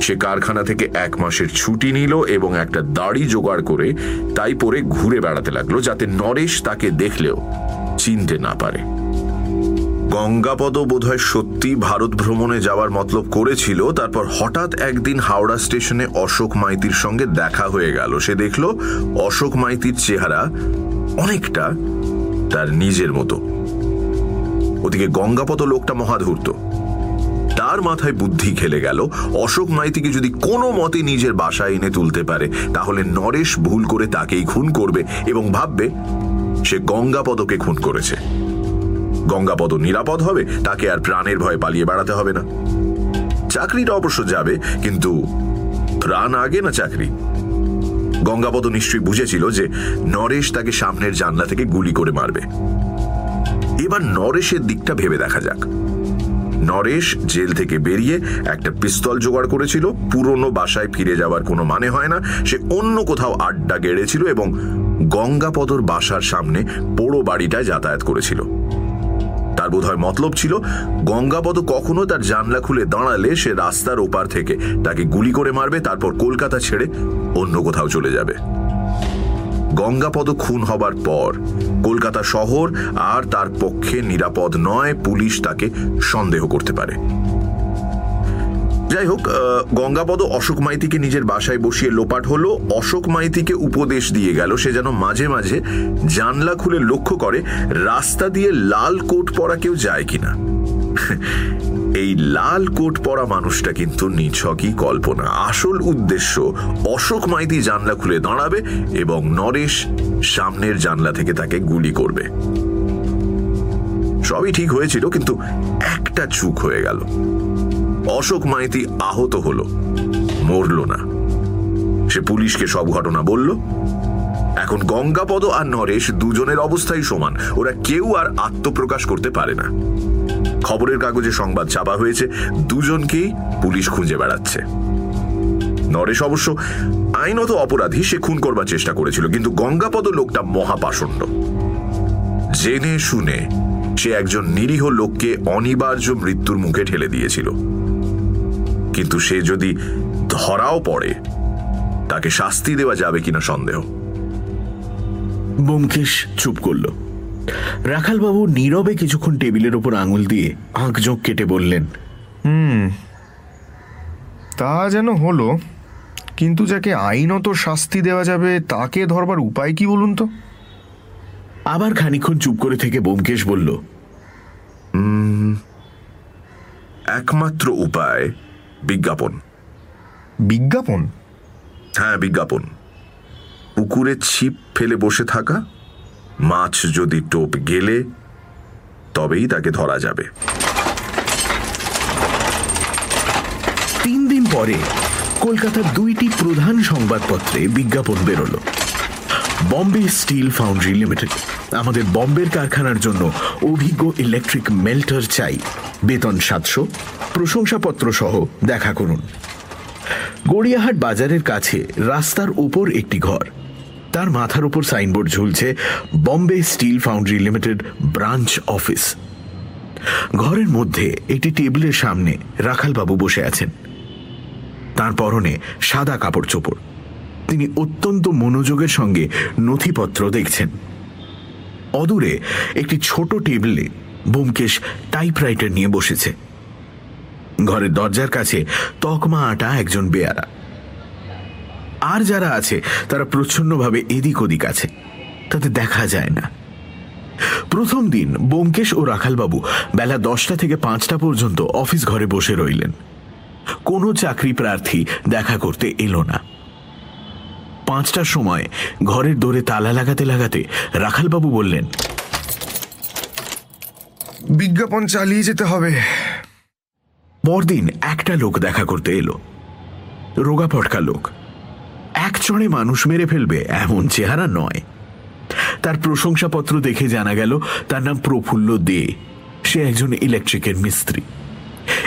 সে কারখানা থেকে এক মাসের ছুটি নিল এবং একটা দাড়ি জোগাড় করে তাই পরে ঘুরে বেড়াতে লাগল যাতে নরেশ তাকে দেখলেও চিনতে না পারে। গঙ্গাপদ বোধহয় সত্যি ভারত ভ্রমণে যাওয়ার মতলব করেছিল, তারপর হঠাৎ একদিন হাওড়া স্টেশনে অশোক মাইতির সঙ্গে দেখা হয়ে গেল। সে দেখল অশোক মাইতির চেহারা অনেকটা তার নিজের মতো। ওদিকে গঙ্গাপদ লোকটা মহাধূর্ত। তার মাথায় বুদ্ধি খেলে গেল, অশোক মাইতিকে যদি কোনো মতে নিজের বাসায় এনে তুলতে পারে, তাহলে নরেশ ভুল করে তাকেই খুন করবে এবং ভাববে সে গঙ্গাপদকে খুন করেছে। গঙ্গাপদ নিরাপদ হবে, তাকে আর প্রাণের ভয়ে পালিয়ে বেড়াতে হবে না। চাকরিটা অবশ্য যাবে, কিন্তু প্রাণ আগে না চাকরি? গঙ্গাপদ নিশ্চয়ই বুঝেছিল যে নরেশ তাকে সামনের জানলা থেকে গুলি করে মারবে। এবার নরেশের দিকটা ভেবে দেখা যাক। নরেশ জেল থেকে বেরিয়ে একটা পিস্তল জোগাড় করেছিল, পুরনো বাসায় ফিরে যাওয়ার কোনো মানে হয় না, সে অন্য কোথাও আড্ডা গেড়েছিল এবং গঙ্গাপদর বাসার সামনে পোড়ো বাড়িটায় যাতায়াত করেছিল। তার বোধহয় মতলব ছিল, গঙ্গাপদ কখনো তার জানলা খুলে দাঁড়ালে সে রাস্তার ওপার থেকে তাকে গুলি করে মারবে, তারপর কলকাতা ছেড়ে অন্য কোথাও চলে যাবে। গঙ্গাপদ খুন হবার পর, কলকাতা শহর আর তার পক্ষে নিরাপদ নয়, পুলিশ তাকে সন্দেহ করতে পারে। যাই হোক গঙ্গাপদ অশোক মাইতিকে নিজের বাসায় বসিয়ে লোপাট হলো, অশোক মাইতিকে উপদেশ দিয়ে গেল, সে যেন মাঝে মাঝে জানলা খুলে লক্ষ্য করে, রাস্তা দিয়ে লাল কোট পরা কেউ যায় কিনা। এই লাল কোট পরা মানুষটা কিন্তু নিছকই কল্পনা। আসল উদ্দেশ্য, অশোক মাইতি জানলা খুলে দাঁড়াবে এবং নরেশ সামনের জানলা থেকে তাকে গুলি করবে। সবই ঠিক হয়েছিল, কিন্তু একটা চুক হয়ে গেল। অশোক মাইতি আহত হল, মরল না। সে পুলিশকে সব ঘটনা বলল। এখন গঙ্গাপদ আর নরেশ দুজনের অবস্থাই সমান, ওরা কেউ আর আত্মপ্রকাশ করতে পারে না। খবরের কাগজে সংবাদ ছাপা হয়েছে, দুজনকেই পুলিশ খুঁজে বেড়াচ্ছে। নরেশ অবশ্য আইনত অপরাধী, সে খুন করবার চেষ্টা করেছিল, কিন্তু গঙ্গাপদ লোকটা মহাপাষণ্ড জেনে শুনে সে একজন নিরীহ লোককে অনিবার্য মৃত্যুর মুখে ঠেলে দিয়েছিল। কিন্তু সে যদি ধরাও পড়ে, তাকে শাস্তি দেওয়া যাবে কিনা সন্দেহ? বোমকেশ চুপ করল। রাখালবাবু নীরবে কিছুক্ষণ টেবিলের ওপর আঙুল দিয়ে আঁক জোঁক কেটে বললেন হুম তা যেন হলো। কিন্তু যাকে আইনত শাস্তি দেওয়া যাবে তাকে ধরবার উপায় কি বলুন তো? আবার খানিক্ষণ চুপ করে থেকে বোমকেশ বলল একমাত্র উপায় বিজ্ঞাপন। বিজ্ঞাপন? হ্যাঁ বিজ্ঞাপন। পুকুরে ছিপ ফেলে বসে থাকা মাছ যদি টোপ গেলে তবেই তাকে ধরা যাবে। তিন দিন পরে কলকাতার দুইটি প্রধান সংবাদপত্রে বিজ্ঞাপন বেরোল। Bombay steel foundry limited. আমাদের বম্বের কারখানার জন্য অভিজ্ঞ ইলেকট্রিক মেল্টার চাই। বেতন সাতশো, প্রশংসাপত্র সহ দেখা করুন। গড়িয়াহাট বাজারের কাছে রাস্তার উপর একটি ঘর। তার মাথার উপর সাইনবোর্ড ঝুলছে Bombay steel foundry limited branch office. ঘরের মধ্যে একটি টেবিলের সামনে রাখালবাবু বসে আছেন। তার পরনে সাদা কাপড় চোপড়। তিনি অত্যন্ত মনোযোগের সঙ্গে নথিপত্র দেখছেন। অদূরে একটি ছোট টেবিলে বোমকেশ টাইপরাইটার নিয়ে বসেছে। ঘরের দরজার কাছে তকমা আটা একজন বেয়ারা। আর যারা আছে তারা প্রচ্ছন্নভাবে এদিক ওদিক আছে। তাতে দেখা যায় না। প্রথম দিন বোমকেশ ও রাখালবাবু বেলা দশটা থেকে পাঁচটা পর্যন্ত অফিস ঘরে বসে রইলেন। কোনো চাকরি প্রার্থী দেখা করতে এলো না। পাঁচটার সময় ঘরের দোরে তালা লাগাতে লাগাতে রাখালবাবু বললেন বিজ্ঞাপন চালিয়ে যেতে হবে। পরদিন একটা লোক দেখা করতে এলো। রোগা পটকা লোক। এক চড়ে মানুষ মেরে ফেলবে, এমন চেহারা নয়। তার প্রশংসাপত্র দেখে জানা গেল, তার নাম প্রফুল্ল দে। সে একজন ইলেকট্রিকের মিস্ত্রি।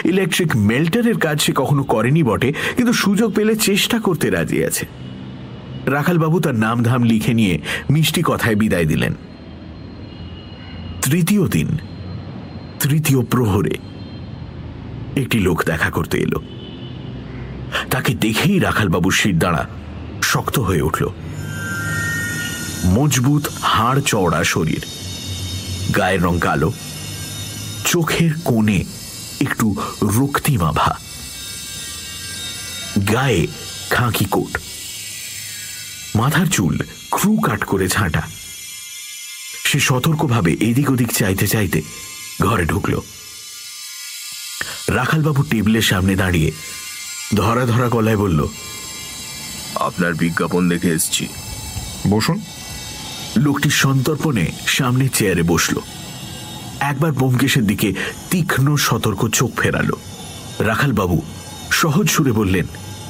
ইলেকট্রিক মেল্টারের কাজ সে কখনো করেনি বটে, কিন্তু সুযোগ পেলে চেষ্টা করতে রাজি আছে। রাখালবাবু তার নাম ধাম লিখে নিয়ে মিষ্টি কথায় বিদায় দিলেন। তৃতীয় দিন, তৃতীয় প্রহরে একটি লোক দেখা করতে এলো। তাকে দেখেই রাখালবাবুর শির দাঁড়া শক্ত হয়ে উঠল। মজবুত হাড় চওড়া শরীর। গায়ের রং কালো। চোখের কোণে একটু রক্তিমাভা গায়ে খাঁকি কোট। মাথার চুল ক্রু কাট করে ছাঁটা সে সতর্কভাবে এদিক ওদিক চাইতে চাইতে ঘরে ঢুকল। রাখালবাবু টেবিলের সামনে দাঁড়িয়ে ধরা ধরা গলায় বলল আপনার বিজ্ঞাপন দেখে এসছি। বসুন। লোকটি সন্তর্পণে সামনে চেয়ারে বসল। একবার বোমকেশের দিকে তীক্ষ্ণ সতর্ক চোখ ফেরালো। রাখালবাবু সহজ সুরে বললেন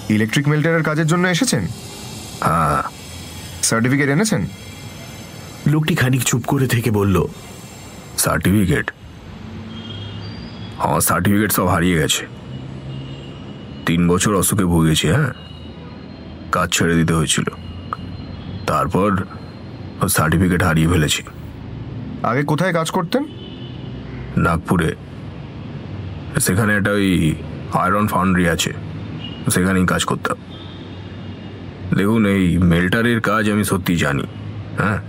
ইলেকট্রিক মেল্টারের কাজের জন্য এসেছেন? হ্যাঁ। সার্টিফিকেট এনেছেন? লোকটি খানিক চুপ করে থেকে বলল সার্টিফিকেট? আমার সার্টিফিকেট সব হারিয়ে গেছে। তিন বছর অসুখে ভুগেছি হ্যাঁ? কাজ ছেড়ে দিতে হয়েছিল। তারপর সার্টিফিকেট হারিয়ে ফেলেছি। আগে কোথায় কাজ করতেন? নাগপুরে। সেখানে একটা ওই আয়রন ফাউন্ড্রি আছে সেখানেই কাজ করতাম। দেখুন এই মেল্টারের কাজ আমি সত্যি জানি হ্যাঁ?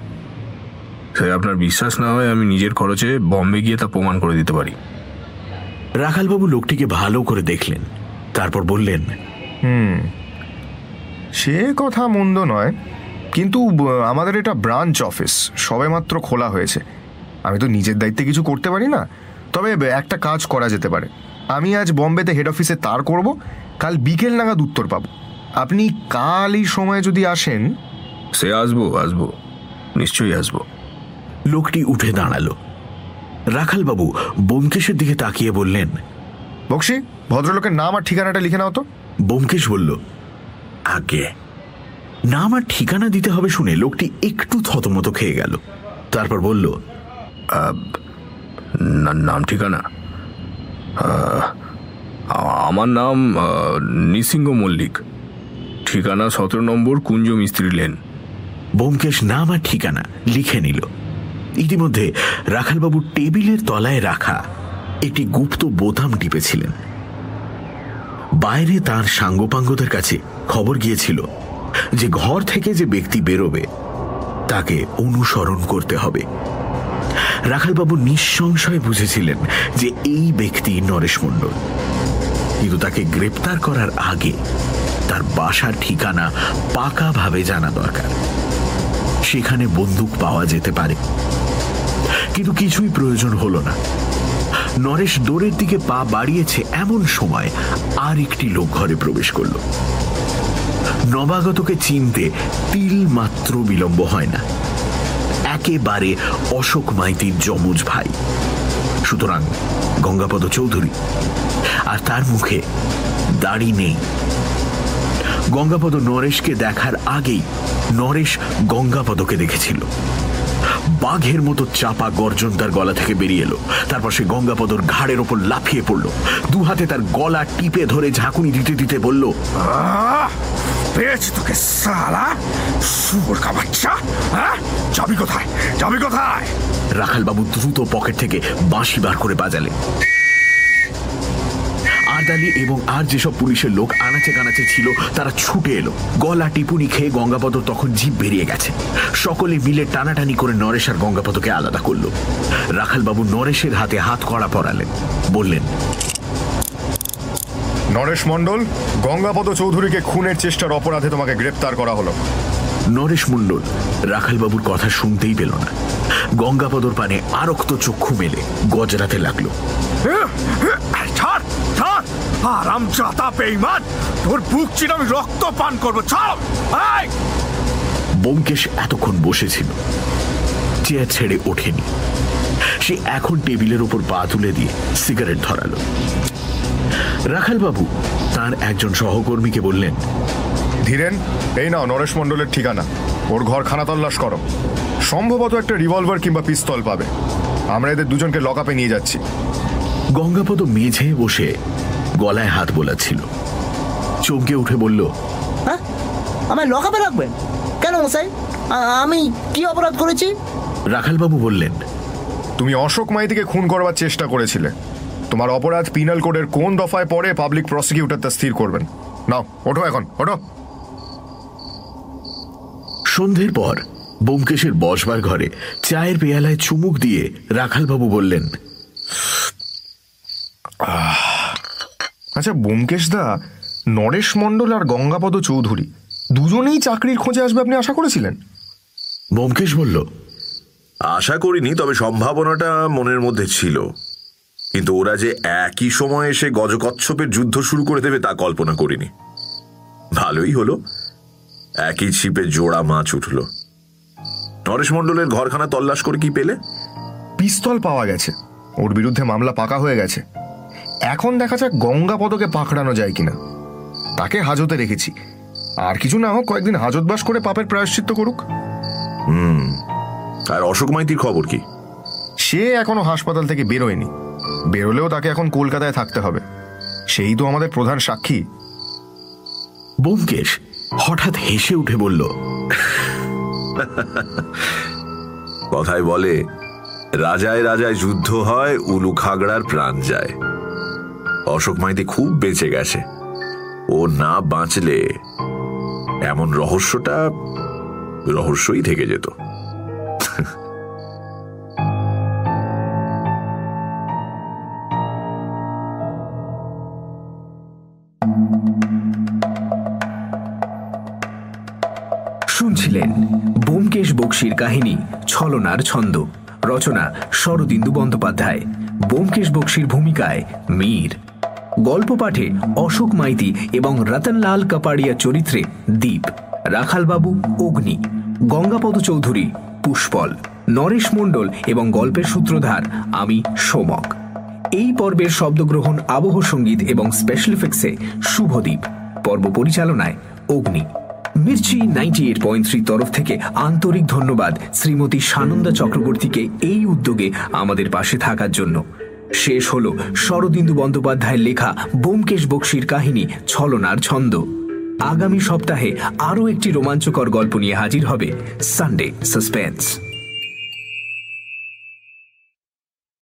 সে আপনার বিশ্বাস না হয় আমি নিজের খরচে বম্বে গিয়ে তা প্রমাণ করে দিতে পারি। রাখালবাবু লোকটিকে ভালো করে দেখলেন তারপর বললেন সে কথা মন্দ নয় কিন্তু আমাদের এটা ব্রাঞ্চ অফিস সবেমাত্র খোলা হয়েছে। আমি তো নিজের দায়িত্বে কিছু করতে পারি না তবে একটা কাজ করা যেতে পারে। আমি আজ বম্বেতে হেড অফিসে তার করব কাল বিকেল নাগাদ উত্তর পাব। আপনি কাল এই সময় যদি আসেন সে আসব আসব। নিশ্চয়ই আসব। লোকটি উঠে দাঁড়াল। রাখালবাবু বোমকেশের দিকে তাকিয়ে বললেন বক্সি ভদ্রলোকের নাম আর ঠিকানাটা লিখে নাও তো। বোমকেশ বলল আগে। না আমার ঠিকানা দিতে হবে শুনে লোকটি একটু থতমত খেয়ে গেল। তারপর বলল নাম ঠিকানা? আমার নাম নিসিংহ মল্লিক। ঠিকানা সতেরো নম্বর কুঞ্জ মিস্ত্রি লেন। বোমকেশ নাম আর ঠিকানা লিখে নিল। ইতিমধ্যে রাখালবাবু টেবিলের তলায় রাখা একটি গুপ্ত বোতাম টিপেছিলেন। বাইরে তার সাঙ্গপাঙ্গদের কাছে খবর গিয়েছিল যে ঘর থেকে যে ব্যক্তি বেরোবে, তাকে অনুসরণ করতে হবে। রাখালবাবু নিঃসংশয়ে বুঝেছিলেন যে এই ব্যক্তি নরেশ মণ্ডল। কিন্তু তাকে গ্রেপ্তার করার আগে তার বাসার ঠিকানা পাকাভাবে জানা দরকার। সেখানে বন্দুক পাওয়া যেতে পারে। কিন্তু কিছুই প্রয়োজন হলো না। নরেশ দৌড়ের দিকে পা বাড়িয়েছে এমন সময় আর একটি লোক ঘরে প্রবেশ করল। নবাগতকে চিনতে তিল মাত্র বিলম্ব হয় না। একেবারে অশোক মাইতির যমজ ভাই। সুতরাং গঙ্গাপদ চৌধুরী, আর তার মুখে দাড়ি নেই। গঙ্গাপদ নরেশকে দেখার আগেই নরেশ গঙ্গাপদকে দেখেছিল। বাঘের মতো চাপা গর্জন তার গলা থেকে বেরিয়ে এলো। তারপর সে গঙ্গাপদর ঘাড়ের ওপর লাফিয়ে পড়ল। দু হাতে তার গলা টিপে ধরে ঝাঁকুনি দিতে দিতে বলল পেয়েছি তোকে, সালা। শুয়োর কা বাচ্চা হ্যাঁ? যাবি কোথায়? যাবি কোথায়? রাখালবাবু দ্রুত পকেট থেকে বাঁশি বার করে বাজালেন। এবং আর যেসব পুলিশের লোক আনাচে কানাচে ছিল, তারা ছুটে এলো। গলা টিপুনি খেয়ে গঙ্গাপদ তখন জিভ বেরিয়ে গেছে। সকলে মিলে টানাটানি করে নরেশ আর গঙ্গাপদকে আলাদা করল। রাখালবাবু নরেশের হাতে হাত কড়া পরালেন। বললেন নরেশ মণ্ডল গঙ্গাপদ চৌধুরীকে খুনের চেষ্টার অপরাধে তোমাকে গ্রেপ্তার করা হলো। নরেশ মণ্ডল রাখালবাবুর কথা শুনতেই পেল না। গঙ্গাপদর পানে আরক্ত চক্ষু মেলে গজরাতে লাগল। ছাড় ছাড়! আরাম জাতা বেইমান! তোর বুক চির আমি রক্ত পান করব ছাড়! এই! বোমকেশ এতক্ষণ বসেছিল। চেয়ার ছেড়ে ওঠেনি। সে এখন টেবিলের উপর পা তুলে দিয়ে সিগারেট ধরালো। রাখালবাবু তার একজন সহকর্মীকে বললেন ধীরেন এই নাও নরেশ মণ্ডলের ঠিকানা। ওর ঘর খানা তল্লাশ করো। সম্ভবত একটা রিভলভার কিংবা পিস্তল পাবে। আমরা এদের দুজনকে লকআপে নিয়ে যাচ্ছি। গঙ্গাপদ মেঝে বসে গলায় হাত বোলাচ্ছিল। চমকে উঠে বলল হ্যাঁ? আমায় লকাপে রাখবেন? কেন মশাই? আমি কি অপরাধ করেছি? রাখালবাবু বললেন তুমি অশোক মাইতিকে খুন করবার চেষ্টা করেছিলে। তোমার অপরাধ পিনাল কোডের কোন দফায় পড়ে পাবলিক প্রসিকিউটর তা স্থির করবেন। নাও ওঠো এখন ওঠো। সন্ধ্যের পর বোমকেশের বসবার ঘরে চায়ের পেয়ালায় চুমুক দিয়ে রাখালবাবু বললেন আচ্ছা বোমকেশ দা নরেশ মণ্ডল আর গঙ্গাপদ চৌধুরী দুজনেই চাকরির খোঁজে আসবে আপনি আশা করেছিলেন? বোমকেশ বলল আশা করিনি তবে সম্ভাবনাটা মনের মধ্যে ছিল। কিন্তু ওরা যে একই সময়ে এসে গজকচ্ছপের যুদ্ধ শুরু করে দেবে তা কল্পনা করিনি। ভালোই হলো। একই ছিপে জোড়া মাছ উঠল। নরেশ মণ্ডলের ঘরখানা তল্লাশ করে কি পেলে? পিস্তল পাওয়া গেছে। ওর বিরুদ্ধে মামলা পাকা হয়ে গেছে। এখন দেখা যাক গঙ্গাপদকে পাকড়ানো যায় কিনা। তাকে হাজতে রেখেছি। আর কিছু না হোক কয়েকদিন হাজতবাস করে পাপের প্রায়শ্চিত্ত করুক। হুম। আর অশোক মাইতির খবর কি? সে এখনও হাসপাতাল থেকে বেরোয়নি। বেরোলেও তাকে এখন কলকাতায় থাকতে হবে। সেই তো আমাদের প্রধান সাক্ষী। বোমকেশ হঠাৎ হেসে উঠে বলল কথায় বলে রাজায় রাজায় যুদ্ধ হয় উলু খাগড়ার প্রাণ যায়। অশোক মাইতি খুব বেঁচে গেছে। ও না বাঁচলে এমন রহস্যটা রহস্যই থেকে যেত। বক্সির কাহিনী, ছলনার ছন্দ। রচনা, শরদিন্দু বন্দ্যোপাধ্যায়। বোমকেশ বক্সির ভূমিকায় মীর। গল্প পাঠে অশোক মাইতি এবং রতনলাল কাপাড়িয়া চরিত্রে দ্বীপ রাখালবাবু অগ্নি, গঙ্গাপদ চৌধুরী পুষ্পল, নরেশ মণ্ডল এবং গল্পের সূত্রধার আমি সোমক। এই পর্বের শব্দগ্রহণ আবহ সংগীত এবং স্পেশাল এফেক্টসে শুভদ্বীপ পর্ব পরিচালনায় Agni. Mirchi ninety eight point three তরফ থেকে আন্তরিক ধন্যবাদ শ্রীমতী সানন্দা চক্রবর্তীকে এই উদ্যোগে আমাদের পাশে থাকার জন্য। শেষ হল শরদিন্দু বন্দ্যোপাধ্যায়ের লেখা বোমকেশ বক্সির কাহিনী ছলনার ছন্দ। আগামী সপ্তাহে আরও একটি রোমাঞ্চকর গল্প নিয়ে হাজির হবে সানডে সাসপেন্স